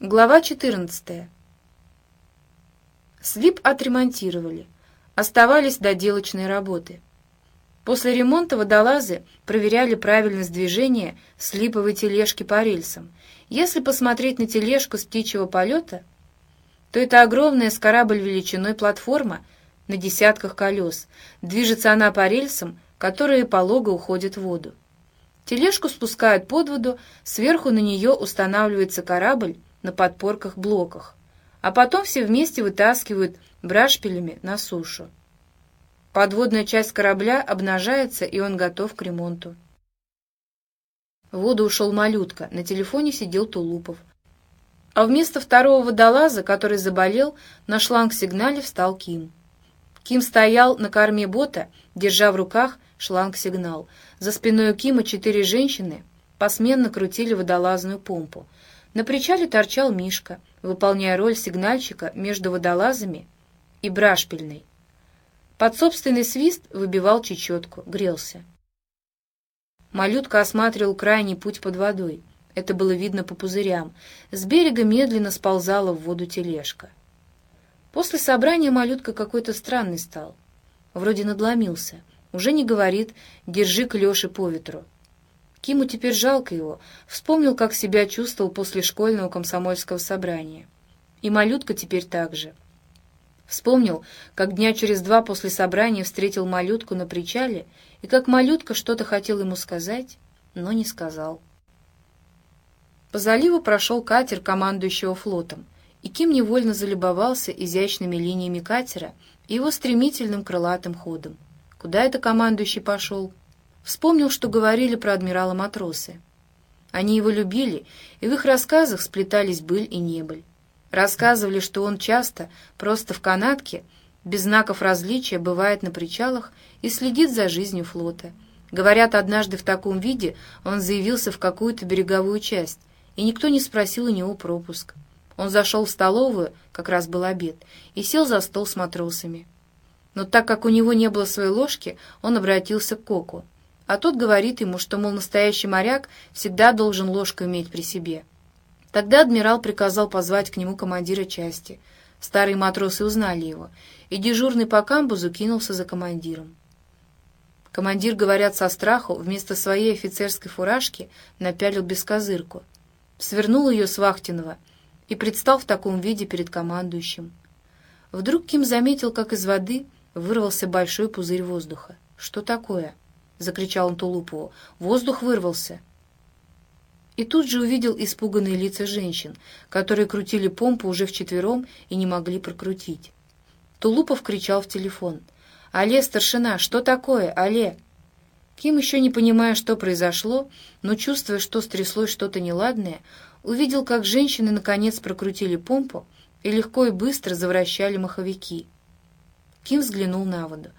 Глава 14. Слип отремонтировали. Оставались доделочные работы. После ремонта водолазы проверяли правильность движения слиповой тележки по рельсам. Если посмотреть на тележку с птичьего полета, то это огромная с корабль величиной платформа на десятках колес. Движется она по рельсам, которые полого уходят в воду. Тележку спускают под воду, сверху на нее устанавливается корабль на подпорках-блоках, а потом все вместе вытаскивают брашпилями на сушу. Подводная часть корабля обнажается, и он готов к ремонту. В воду ушел малютка, на телефоне сидел Тулупов. А вместо второго водолаза, который заболел, на шланг-сигнале встал Ким. Ким стоял на корме бота, держа в руках шланг-сигнал. За спиной у Кима четыре женщины посменно крутили водолазную помпу. На причале торчал Мишка, выполняя роль сигнальщика между водолазами и брашпильной. Под собственный свист выбивал чечетку, грелся. Малютка осматривал крайний путь под водой. Это было видно по пузырям. С берега медленно сползала в воду тележка. После собрания малютка какой-то странный стал. Вроде надломился. Уже не говорит «держи к Леше по ветру». Киму теперь жалко его. Вспомнил, как себя чувствовал после школьного комсомольского собрания. И малютка теперь так же. Вспомнил, как дня через два после собрания встретил малютку на причале, и как малютка что-то хотел ему сказать, но не сказал. По заливу прошел катер командующего флотом, и Ким невольно залюбовался изящными линиями катера и его стремительным крылатым ходом. Куда это командующий пошел? Вспомнил, что говорили про адмирала матросы. Они его любили, и в их рассказах сплетались быль и небыль. Рассказывали, что он часто, просто в канатке, без знаков различия, бывает на причалах и следит за жизнью флота. Говорят, однажды в таком виде он заявился в какую-то береговую часть, и никто не спросил у него пропуск. Он зашел в столовую, как раз был обед, и сел за стол с матросами. Но так как у него не было своей ложки, он обратился к Коку. А тот говорит ему, что, мол, настоящий моряк всегда должен ложку иметь при себе. Тогда адмирал приказал позвать к нему командира части. Старые матросы узнали его, и дежурный по камбузу кинулся за командиром. Командир, говорят, со страху вместо своей офицерской фуражки напялил бескозырку, свернул ее с вахтенного и предстал в таком виде перед командующим. Вдруг Ким заметил, как из воды вырвался большой пузырь воздуха. «Что такое?» — закричал он Тулупову. «Воздух вырвался!» И тут же увидел испуганные лица женщин, которые крутили помпу уже вчетвером и не могли прокрутить. Тулупов кричал в телефон. «Алле, старшина, что такое? Алле!» Ким, еще не понимая, что произошло, но чувствуя, что стряслось что-то неладное, увидел, как женщины наконец прокрутили помпу и легко и быстро завращали маховики. Ким взглянул на воду.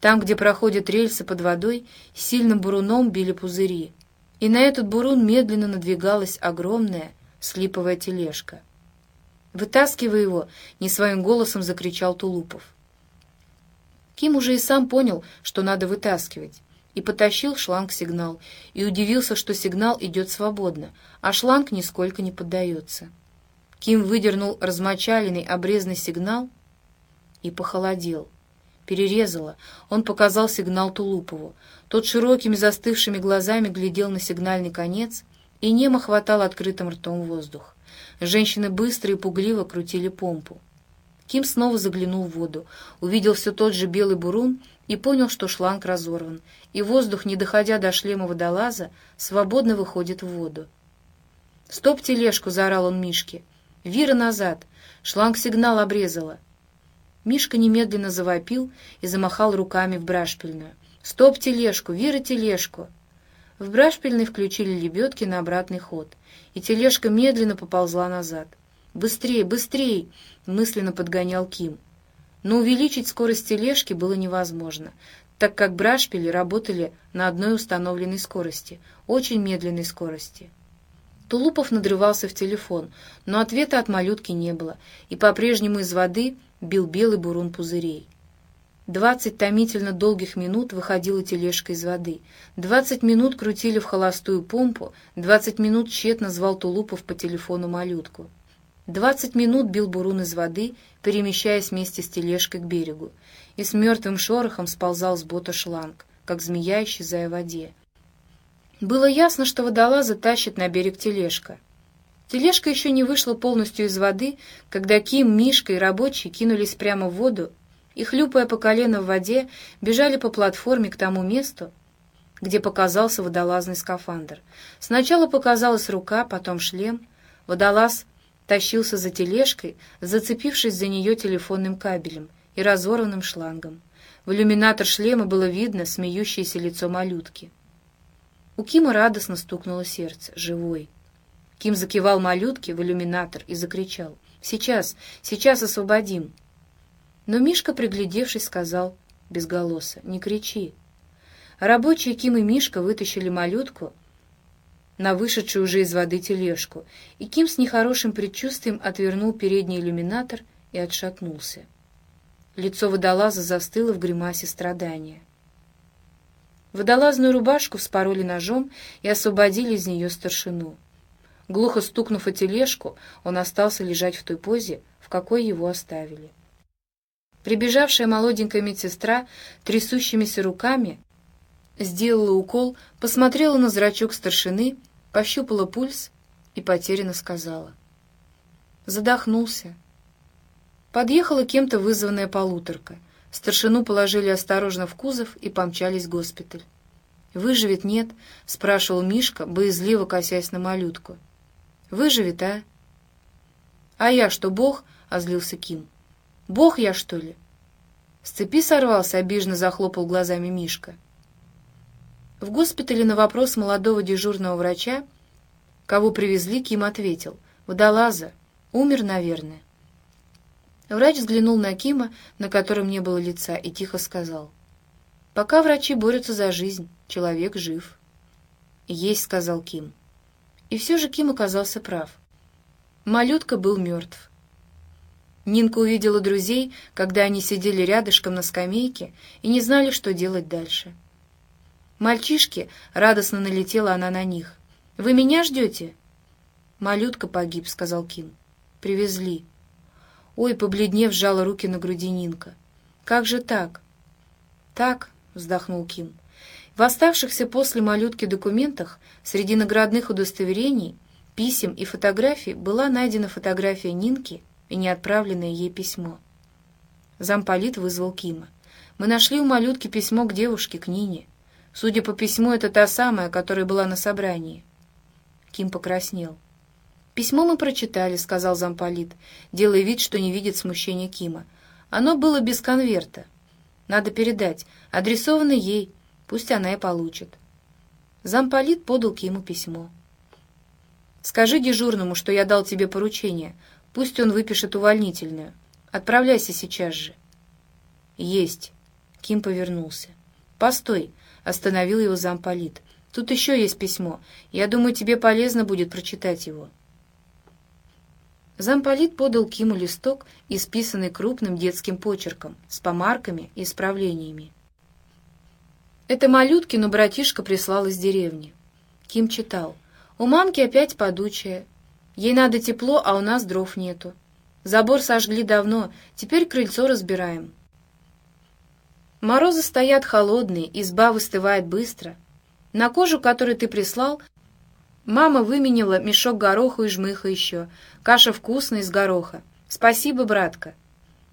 Там, где проходят рельсы под водой, сильным буруном били пузыри. И на этот бурун медленно надвигалась огромная слиповая тележка. «Вытаскивай его!» — не своим голосом закричал Тулупов. Ким уже и сам понял, что надо вытаскивать, и потащил шланг-сигнал, и удивился, что сигнал идет свободно, а шланг нисколько не поддается. Ким выдернул размочаленный обрезанный сигнал и похолодел — перерезала. Он показал сигнал Тулупову. Тот широкими застывшими глазами глядел на сигнальный конец и немо хватал открытым ртом воздух. Женщины быстро и пугливо крутили помпу. Ким снова заглянул в воду, увидел все тот же белый бурун и понял, что шланг разорван, и воздух, не доходя до шлема водолаза, свободно выходит в воду. «Стоп тележку!» — заорал он Мишке. «Вира назад! Шланг-сигнал обрезала!» Мишка немедленно завопил и замахал руками в брашпильную. «Стоп тележку! Вира тележку!» В брашпильной включили лебедки на обратный ход, и тележка медленно поползла назад. «Быстрей, быстрей!» — мысленно подгонял Ким. Но увеличить скорость тележки было невозможно, так как брашпили работали на одной установленной скорости, очень медленной скорости. Тулупов надрывался в телефон, но ответа от малютки не было, и по-прежнему из воды бил белый бурун пузырей. Двадцать томительно долгих минут выходила тележка из воды. Двадцать минут крутили в холостую помпу, двадцать минут тщетно звал Тулупов по телефону малютку. Двадцать минут бил бурун из воды, перемещаясь вместе с тележкой к берегу, и с мертвым шорохом сползал с бота шланг, как змея, исчезая в воде. Было ясно, что водолаза тащит на берег тележка. Тележка еще не вышла полностью из воды, когда Ким, Мишка и рабочие кинулись прямо в воду и, хлюпая по колено в воде, бежали по платформе к тому месту, где показался водолазный скафандр. Сначала показалась рука, потом шлем. Водолаз тащился за тележкой, зацепившись за нее телефонным кабелем и разорванным шлангом. В иллюминатор шлема было видно смеющееся лицо малютки. У Кима радостно стукнуло сердце. Живой. Ким закивал малютке в иллюминатор и закричал. «Сейчас, сейчас освободим!» Но Мишка, приглядевшись, сказал безголосо. «Не кричи!» Рабочие Ким и Мишка вытащили малютку на вышедшую уже из воды тележку, и Ким с нехорошим предчувствием отвернул передний иллюминатор и отшатнулся. Лицо водолаза застыло в гримасе страдания. Водолазную рубашку вспороли ножом и освободили из нее старшину. Глухо стукнув о тележку, он остался лежать в той позе, в какой его оставили. Прибежавшая молоденькая медсестра трясущимися руками сделала укол, посмотрела на зрачок старшины, пощупала пульс и потерянно сказала. Задохнулся. Подъехала кем-то вызванная полуторка. Старшину положили осторожно в кузов и помчались в госпиталь. «Выживет, нет?» — спрашивал Мишка, боязливо косясь на малютку. «Выживет, а?» «А я что, бог?» — озлился Ким. «Бог я, что ли?» С цепи сорвался, обиженно захлопал глазами Мишка. В госпитале на вопрос молодого дежурного врача, кого привезли, Ким ответил. «Водолаза. Умер, наверное». Врач взглянул на Кима, на котором не было лица, и тихо сказал. «Пока врачи борются за жизнь, человек жив». «Есть», — сказал Ким. И все же Ким оказался прав. Малютка был мертв. Нинка увидела друзей, когда они сидели рядышком на скамейке и не знали, что делать дальше. «Мальчишки!» — радостно налетела она на них. «Вы меня ждете?» «Малютка погиб», — сказал Ким. «Привезли». Ой, побледнев, сжала руки на груди Нинка. «Как же так?» «Так», — вздохнул Ким. В оставшихся после малютки документах среди наградных удостоверений, писем и фотографий была найдена фотография Нинки и неотправленное ей письмо. Замполит вызвал Кима. «Мы нашли у малютки письмо к девушке, к Нине. Судя по письму, это та самая, которая была на собрании. Ким покраснел. «Письмо мы прочитали», — сказал замполит, делая вид, что не видит смущения Кима. «Оно было без конверта. Надо передать. Адресовано ей. Пусть она и получит». Замполит подал Киму письмо. «Скажи дежурному, что я дал тебе поручение. Пусть он выпишет увольнительную. Отправляйся сейчас же». «Есть». Ким повернулся. «Постой. Остановил его замполит. «Тут еще есть письмо. Я думаю, тебе полезно будет прочитать его». Замполит подал Киму листок, исписанный крупным детским почерком, с помарками и исправлениями. Это малюткину братишка прислал из деревни. Ким читал. «У мамки опять подучая. Ей надо тепло, а у нас дров нету. Забор сожгли давно, теперь крыльцо разбираем. Морозы стоят холодные, изба выстывает быстро. На кожу, которую ты прислал, мама выменила мешок гороха и жмыха еще. Каша вкусная из гороха. Спасибо, братка.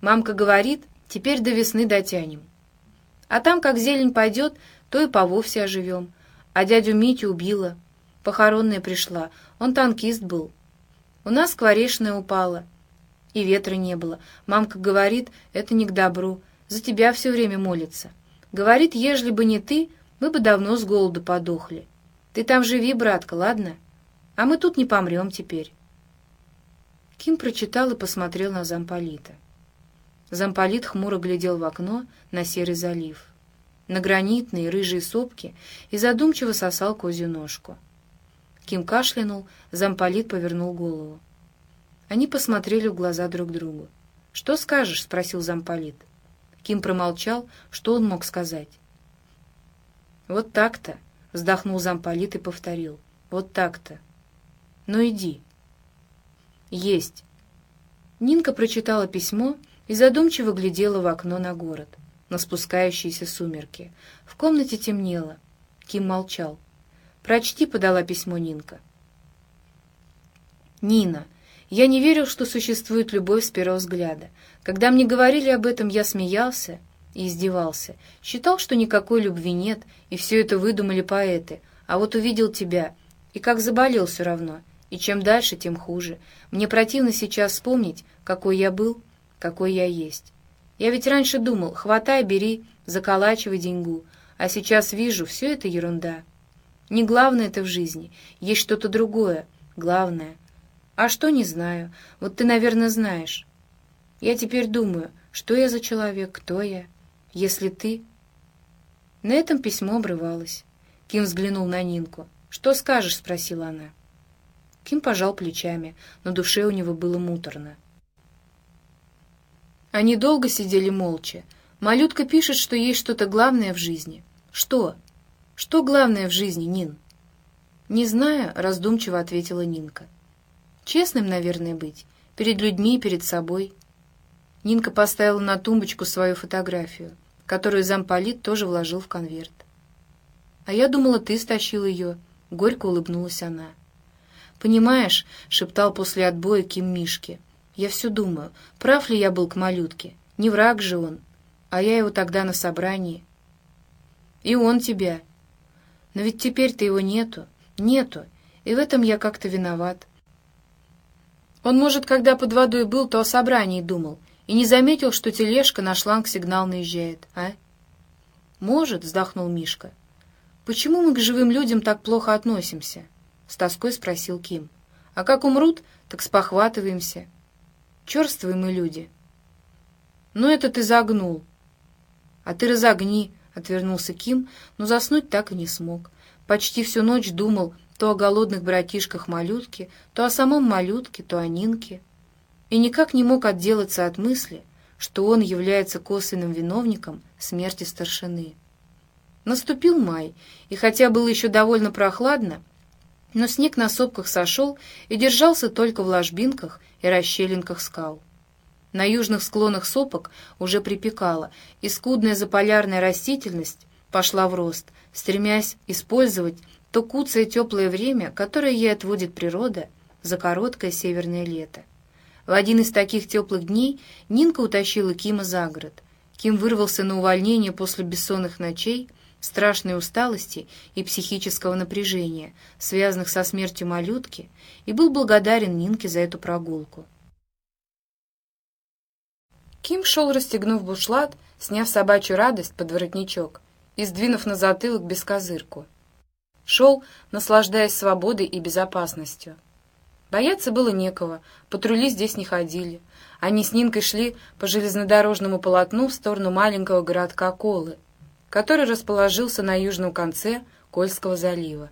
Мамка говорит, теперь до весны дотянем. А там, как зелень пойдет, то и пововсе оживем. А дядю Митю убила. Похоронная пришла. Он танкист был. У нас скворечная упала. И ветра не было. Мамка говорит, это не к добру. За тебя все время молится. Говорит, ежели бы не ты, мы бы давно с голоду подохли. Ты там живи, братка, ладно? А мы тут не помрем теперь. Ким прочитал и посмотрел на замполита. Замполит хмуро глядел в окно на серый залив, на гранитные рыжие сопки и задумчиво сосал козью ножку. Ким кашлянул, замполит повернул голову. Они посмотрели в глаза друг другу. «Что скажешь?» — спросил замполит. Ким промолчал, что он мог сказать. «Вот так-то», — вздохнул замполит и повторил. «Вот так-то. Ну иди». «Есть». Нинка прочитала письмо и задумчиво глядела в окно на город, на спускающиеся сумерки. В комнате темнело. Ким молчал. «Прочти», — подала письмо Нинка. «Нина, я не верил, что существует любовь с первого взгляда. Когда мне говорили об этом, я смеялся и издевался. Считал, что никакой любви нет, и все это выдумали поэты. А вот увидел тебя, и как заболел все равно. И чем дальше, тем хуже. Мне противно сейчас вспомнить, какой я был, какой я есть. Я ведь раньше думал, хватай, бери, заколачивай деньгу. А сейчас вижу, все это ерунда. Не главное это в жизни, есть что-то другое, главное. А что, не знаю. Вот ты, наверное, знаешь. Я теперь думаю, что я за человек, кто я, если ты... На этом письмо обрывалось. Ким взглянул на Нинку. «Что скажешь?» — спросила она. Ким пожал плечами, но душе у него было муторно. Они долго сидели молча. Малютка пишет, что есть что-то главное в жизни. Что? Что главное в жизни, Нин? Не знаю, раздумчиво ответила Нинка. Честным, наверное, быть. Перед людьми, перед собой. Нинка поставила на тумбочку свою фотографию, которую замполит тоже вложил в конверт. «А я думала, ты стащил ее», — горько улыбнулась она. «Понимаешь», — шептал после отбоя Ким Мишке, — «я все думаю, прав ли я был к малютке? Не враг же он. А я его тогда на собрании». «И он тебя». «Но ведь теперь-то его нету, нету, и в этом я как-то виноват». Он, может, когда под водой был, то о собрании думал и не заметил, что тележка на шланг сигнал наезжает, а? «Может», — вздохнул Мишка. «Почему мы к живым людям так плохо относимся?» — с тоской спросил Ким. «А как умрут, так спохватываемся. Черствые мы люди». «Ну, это ты загнул». «А ты разогни», — отвернулся Ким, но заснуть так и не смог. Почти всю ночь думал то о голодных братишках малютки, то о самом малютке, то о Нинке. И никак не мог отделаться от мысли, что он является косвенным виновником смерти старшины. Наступил май, и хотя было еще довольно прохладно, но снег на сопках сошел и держался только в ложбинках и расщелинках скал. На южных склонах сопок уже припекало, и скудная заполярная растительность пошла в рост, стремясь использовать то куцое теплое время, которое ей отводит природа за короткое северное лето. В один из таких теплых дней Нинка утащила Кима за город. Ким вырвался на увольнение после бессонных ночей, страшной усталости и психического напряжения, связанных со смертью малютки, и был благодарен Нинке за эту прогулку. Ким шел, расстегнув бушлат, сняв собачью радость под воротничок и сдвинув на затылок бескозырку. Шел, наслаждаясь свободой и безопасностью. Бояться было некого, патрули здесь не ходили. Они с Нинкой шли по железнодорожному полотну в сторону маленького городка Колы, который расположился на южном конце Кольского залива.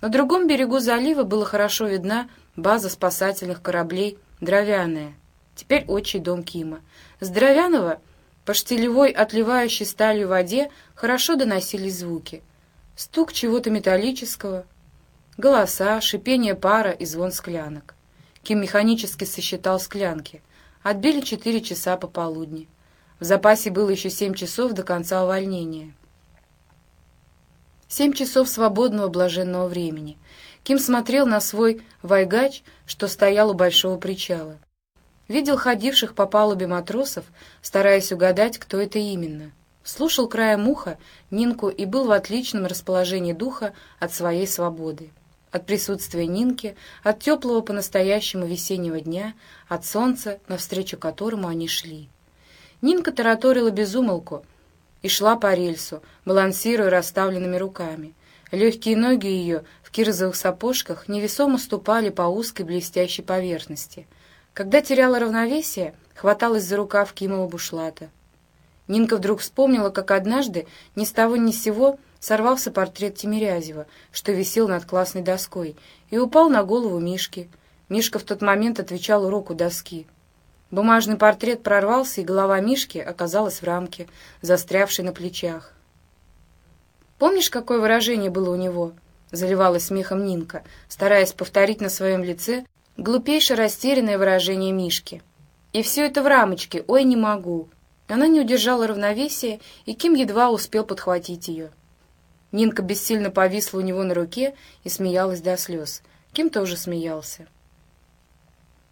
На другом берегу залива была хорошо видна база спасательных кораблей «Дровяная», теперь отчий дом Кима. С Дровяного по штилевой, отливающей сталью воде, хорошо доносились звуки. Стук чего-то металлического, голоса, шипение пара и звон склянок. Ким механически сосчитал склянки. Отбили четыре часа пополудни. В запасе было еще семь часов до конца увольнения. Семь часов свободного блаженного времени. Ким смотрел на свой вайгач, что стоял у большого причала. Видел ходивших по палубе матросов, стараясь угадать, кто это именно. Слушал краем уха Нинку и был в отличном расположении духа от своей свободы. От присутствия Нинки, от теплого по-настоящему весеннего дня, от солнца, навстречу которому они шли. Нинка тараторила безумолку и шла по рельсу, балансируя расставленными руками. Легкие ноги ее в кирзовых сапожках невесомо ступали по узкой блестящей поверхности. Когда теряла равновесие, хваталась за рукав Кимова бушлата. Нинка вдруг вспомнила, как однажды ни с того ни с сего сорвался портрет Тимирязева, что висел над классной доской, и упал на голову Мишки. Мишка в тот момент отвечал уроку доски. Бумажный портрет прорвался, и голова Мишки оказалась в рамке, застрявшей на плечах. «Помнишь, какое выражение было у него?» — заливалась смехом Нинка, стараясь повторить на своем лице глупейшее растерянное выражение Мишки. И все это в рамочке, ой, не могу. Она не удержала равновесия, и Ким едва успел подхватить ее. Нинка бессильно повисла у него на руке и смеялась до слез. Ким тоже смеялся.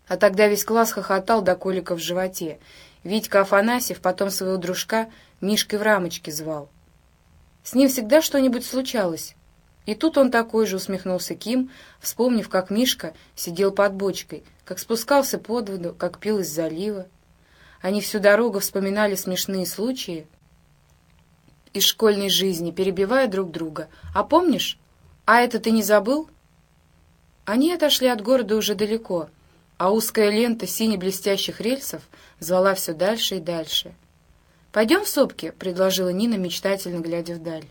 А тогда весь класс хохотал до колика в животе. Витька Афанасьев потом своего дружка Мишкой в рамочке звал. С ним всегда что-нибудь случалось. И тут он такой же усмехнулся Ким, вспомнив, как Мишка сидел под бочкой, как спускался под воду, как пил из залива. Они всю дорогу вспоминали смешные случаи из школьной жизни, перебивая друг друга. «А помнишь? А это ты не забыл?» Они отошли от города уже далеко, а узкая лента сине-блестящих рельсов звала все дальше и дальше. «Пойдем в сопки», — предложила Нина, мечтательно глядя вдаль.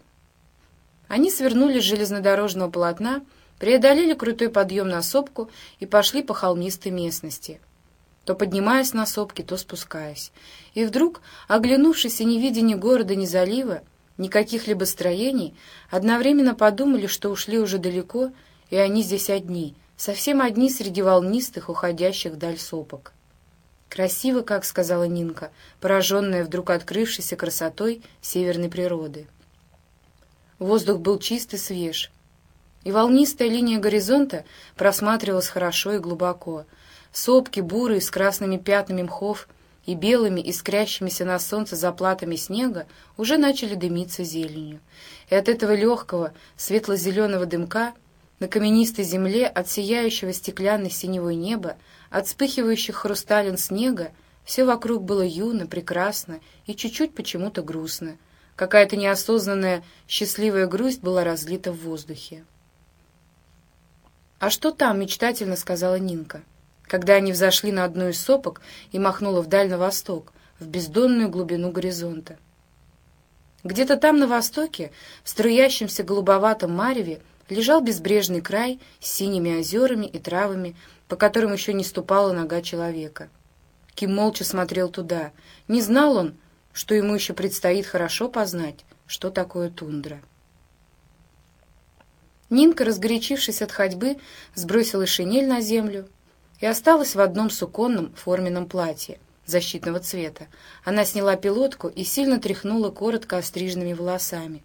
Они свернули с железнодорожного полотна, преодолели крутой подъем на сопку и пошли по холмистой местности, то поднимаясь на сопки, то спускаясь. И вдруг, оглянувшись и не видя ни города, ни залива, ни каких-либо строений, одновременно подумали, что ушли уже далеко, и они здесь одни, совсем одни среди волнистых, уходящих вдаль сопок. «Красиво, как», — сказала Нинка, пораженная вдруг открывшейся красотой северной природы. Воздух был чист и свеж, и волнистая линия горизонта просматривалась хорошо и глубоко. Сопки бурые с красными пятнами мхов и белыми, искрящимися на солнце заплатами снега уже начали дымиться зеленью. И от этого легкого, светло-зеленого дымка на каменистой земле от сияющего стеклянной синевой неба, от вспыхивающих хрусталин снега, все вокруг было юно, прекрасно и чуть-чуть почему-то грустно — Какая-то неосознанная счастливая грусть была разлита в воздухе. «А что там?» — мечтательно сказала Нинка, когда они взошли на одну из сопок и махнула вдаль на восток, в бездонную глубину горизонта. Где-то там на востоке, в струящемся голубоватом мареве, лежал безбрежный край с синими озерами и травами, по которым еще не ступала нога человека. Ким молча смотрел туда. Не знал он, что ему еще предстоит хорошо познать, что такое тундра. Нинка, разгорячившись от ходьбы, сбросила шинель на землю и осталась в одном суконном форменном платье защитного цвета. Она сняла пилотку и сильно тряхнула коротко остриженными волосами.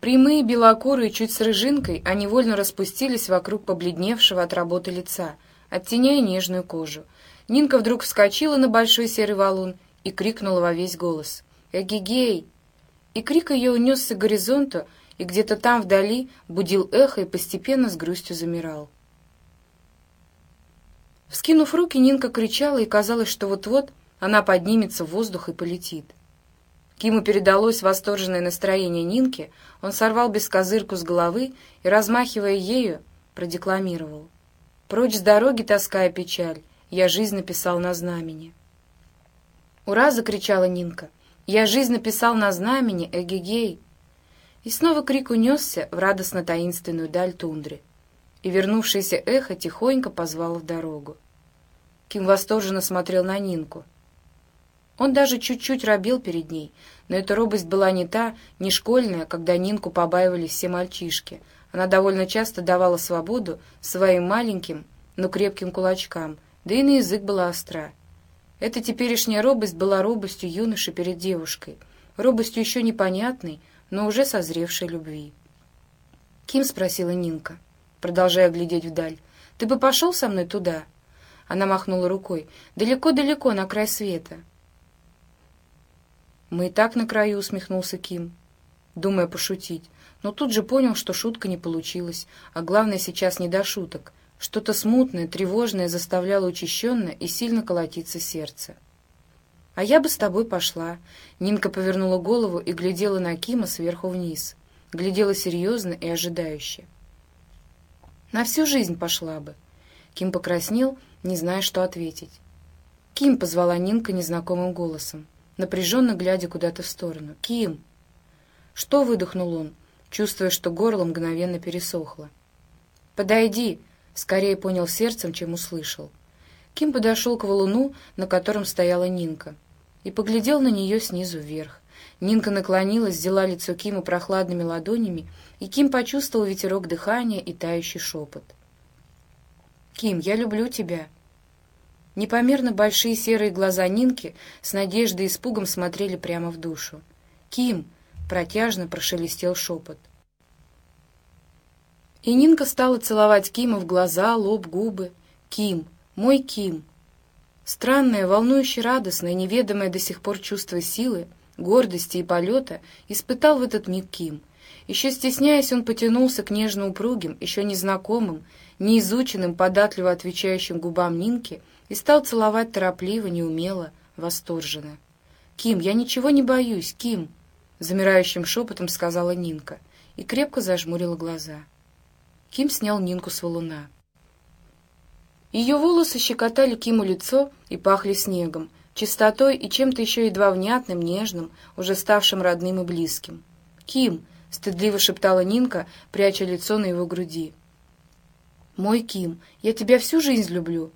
Прямые, белокурые, чуть с рыжинкой, они вольно распустились вокруг побледневшего от работы лица, оттеняя нежную кожу. Нинка вдруг вскочила на большой серый валун и крикнула во весь голос. «Эгегей!» И крик ее унесся к горизонту, и где-то там вдали будил эхо и постепенно с грустью замирал. Вскинув руки, Нинка кричала, и казалось, что вот-вот она поднимется в воздух и полетит. Киму передалось восторженное настроение Нинки, он сорвал бескозырку с головы и, размахивая ею, продекламировал. «Прочь с дороги, тоская печаль, я жизнь написал на знамени». «Ура!» — закричала Нинка. «Я жизнь написал на знамени, эгегей!» И снова крик унесся в радостно-таинственную даль тундры. И вернувшееся эхо тихонько позвало в дорогу. Ким восторженно смотрел на Нинку. Он даже чуть-чуть робел перед ней, но эта робость была не та, не школьная, когда Нинку побаивались все мальчишки. Она довольно часто давала свободу своим маленьким, но крепким кулачкам, да и на язык была остра. Эта теперешняя робость была робостью юноши перед девушкой, робостью еще непонятной, но уже созревшей любви. «Ким?» — спросила Нинка, продолжая глядеть вдаль. «Ты бы пошел со мной туда?» Она махнула рукой. «Далеко-далеко, на край света». «Мы и так на краю», — усмехнулся Ким, думая пошутить, но тут же понял, что шутка не получилась, а главное сейчас не до шуток. Что-то смутное, тревожное заставляло учащенно и сильно колотиться сердце. «А я бы с тобой пошла». Нинка повернула голову и глядела на Кима сверху вниз. Глядела серьезно и ожидающе. «На всю жизнь пошла бы». Ким покраснел, не зная, что ответить. «Ким!» — позвала Нинка незнакомым голосом, напряженно глядя куда-то в сторону. «Ким!» «Что?» — выдохнул он, чувствуя, что горло мгновенно пересохло. «Подойди!» скорее понял сердцем, чем услышал. Ким подошел к валуну, на котором стояла Нинка, и поглядел на нее снизу вверх. Нинка наклонилась, взяла лицо Кима прохладными ладонями, и Ким почувствовал ветерок дыхания и тающий шепот. «Ким, я люблю тебя». Непомерно большие серые глаза Нинки с надеждой и испугом смотрели прямо в душу. «Ким!» — протяжно прошелестел шепот. И Нинка стала целовать Кима в глаза, лоб, губы. «Ким! Мой Ким!» Странное, волнующе радостное, неведомое до сих пор чувство силы, гордости и полета испытал в этот миг Ким. Еще стесняясь, он потянулся к нежно упругим, еще незнакомым, неизученным, податливо отвечающим губам Нинки и стал целовать торопливо, неумело, восторженно. «Ким, я ничего не боюсь, Ким!» — замирающим шепотом сказала Нинка и крепко зажмурила глаза. Ким снял Нинку с валуна. Ее волосы щекотали Киму лицо и пахли снегом, чистотой и чем-то еще едва внятным, нежным, уже ставшим родным и близким. «Ким!» — стыдливо шептала Нинка, пряча лицо на его груди. «Мой Ким, я тебя всю жизнь люблю.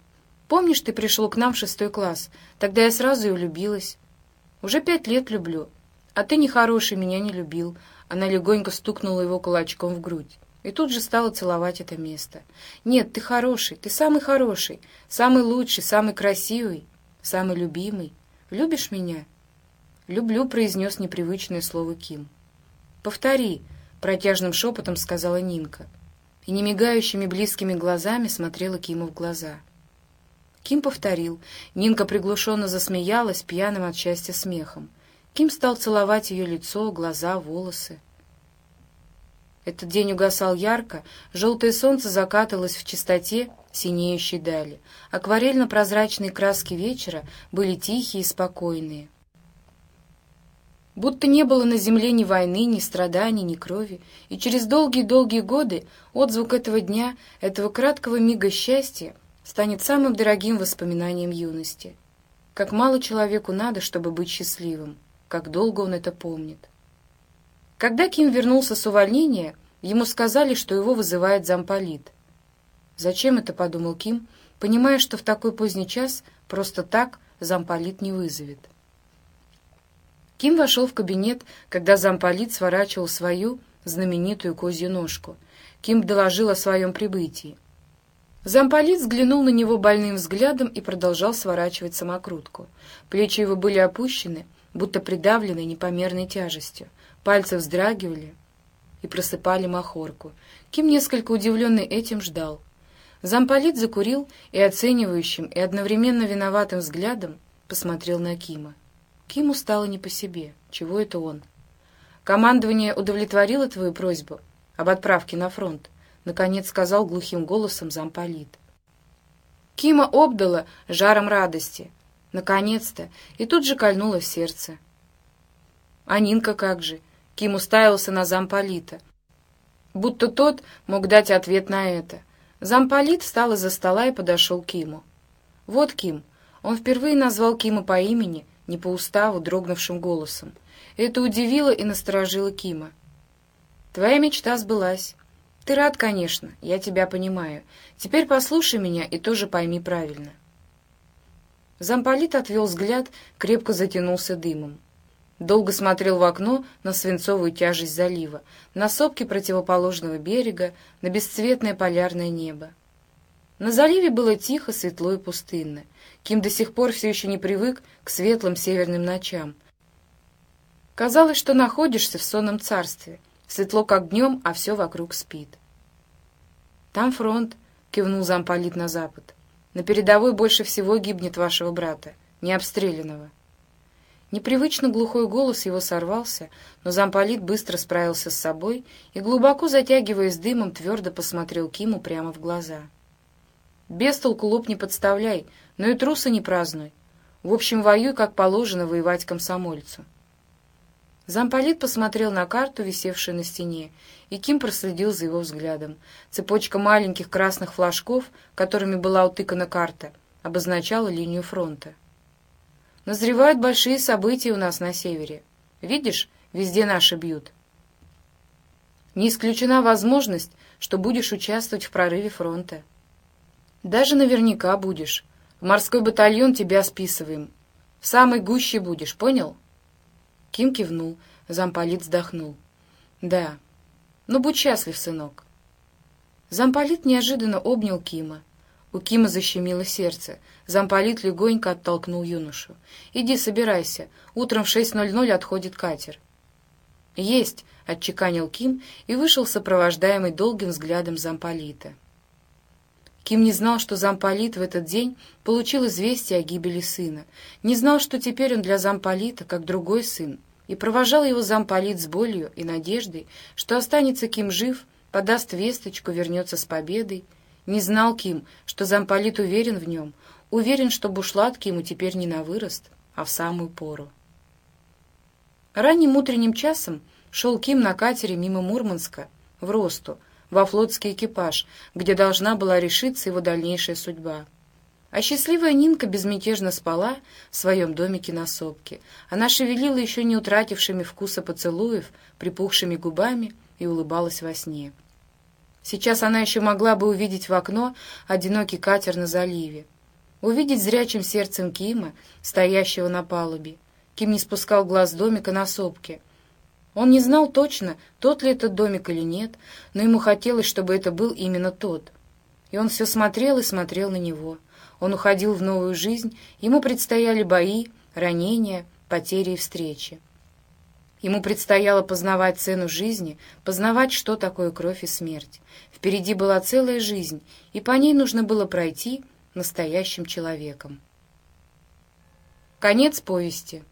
Помнишь, ты пришел к нам в шестой класс? Тогда я сразу и влюбилась. Уже пять лет люблю. А ты нехороший, меня не любил». Она легонько стукнула его кулачком в грудь. И тут же стала целовать это место. «Нет, ты хороший, ты самый хороший, самый лучший, самый красивый, самый любимый. Любишь меня?» «Люблю», — произнес непривычное слово Ким. «Повтори», — протяжным шепотом сказала Нинка. И немигающими близкими глазами смотрела Киму в глаза. Ким повторил. Нинка приглушенно засмеялась, пьяным от счастья смехом. Ким стал целовать ее лицо, глаза, волосы. Этот день угасал ярко, желтое солнце закатывалось в чистоте синеющей дали. Акварельно-прозрачные краски вечера были тихие и спокойные. Будто не было на земле ни войны, ни страданий, ни крови, и через долгие-долгие годы отзвук этого дня, этого краткого мига счастья, станет самым дорогим воспоминанием юности. Как мало человеку надо, чтобы быть счастливым, как долго он это помнит. Когда Ким вернулся с увольнения, ему сказали, что его вызывает замполит. «Зачем это?» — подумал Ким, понимая, что в такой поздний час просто так замполит не вызовет. Ким вошел в кабинет, когда замполит сворачивал свою знаменитую козью ножку. Ким доложил о своем прибытии. Замполит взглянул на него больным взглядом и продолжал сворачивать самокрутку. Плечи его были опущены, будто придавлены непомерной тяжестью. Пальцы вздрагивали и просыпали махорку. Ким, несколько удивленный этим, ждал. Замполит закурил и оценивающим, и одновременно виноватым взглядом посмотрел на Кима. Киму стало не по себе. Чего это он? «Командование удовлетворило твою просьбу об отправке на фронт», — наконец сказал глухим голосом замполит. Кима обдала жаром радости. Наконец-то! И тут же кольнуло в сердце. А Нинка как же? Ким уставился на замполита. Будто тот мог дать ответ на это. Замполит встал из-за стола и подошел к Киму. «Вот Ким». Он впервые назвал Кима по имени, не по уставу, дрогнувшим голосом. Это удивило и насторожило Кима. «Твоя мечта сбылась. Ты рад, конечно, я тебя понимаю. Теперь послушай меня и тоже пойми правильно». Замполит отвел взгляд, крепко затянулся дымом. Долго смотрел в окно на свинцовую тяжесть залива, на сопки противоположного берега, на бесцветное полярное небо. На заливе было тихо, светло и пустынно. Ким до сих пор все еще не привык к светлым северным ночам. Казалось, что находишься в сонном царстве. Светло, как днем, а все вокруг спит. «Там фронт», — кивнул замполит на запад. «На передовой больше всего гибнет вашего брата, необстрелянного». Непривычно глухой голос его сорвался, но замполит быстро справился с собой и, глубоко затягиваясь дымом, твердо посмотрел Киму прямо в глаза. «Без толку лоб не подставляй, но и труса не празднуй. В общем, воюй, как положено воевать комсомольцу». Замполит посмотрел на карту, висевшую на стене, и Ким проследил за его взглядом. Цепочка маленьких красных флажков, которыми была утыкана карта, обозначала линию фронта. Назревают большие события у нас на севере. Видишь, везде наши бьют. Не исключена возможность, что будешь участвовать в прорыве фронта. Даже наверняка будешь. В морской батальон тебя списываем. В самой гуще будешь, понял?» Ким кивнул, замполит вздохнул. «Да. Ну, будь счастлив, сынок». Замполит неожиданно обнял Кима. У Кима защемило сердце. Замполит легонько оттолкнул юношу. «Иди, собирайся. Утром в 6.00 отходит катер». «Есть!» — отчеканил Ким и вышел сопровождаемый долгим взглядом замполита. Ким не знал, что замполит в этот день получил известие о гибели сына, не знал, что теперь он для замполита, как другой сын, и провожал его замполит с болью и надеждой, что останется Ким жив, подаст весточку, вернется с победой. Не знал Ким, что замполит уверен в нем, уверен, что бушлатки ему теперь не на вырост, а в самую пору. Ранним утренним часом шел Ким на катере мимо Мурманска, в Росту, во флотский экипаж, где должна была решиться его дальнейшая судьба. А счастливая Нинка безмятежно спала в своем домике на сопке. Она шевелила еще не утратившими вкуса поцелуев, припухшими губами и улыбалась во сне. Сейчас она еще могла бы увидеть в окно одинокий катер на заливе, увидеть зрячим сердцем Кима, стоящего на палубе. Ким не спускал глаз домика на сопке — он не знал точно, тот ли этот домик или нет, но ему хотелось, чтобы это был именно тот. И он все смотрел и смотрел на него. Он уходил в новую жизнь, ему предстояли бои, ранения, потери и встречи. Ему предстояло познавать цену жизни, познавать, что такое кровь и смерть. Впереди была целая жизнь, и по ней нужно было пройти настоящим человеком. Конец повести.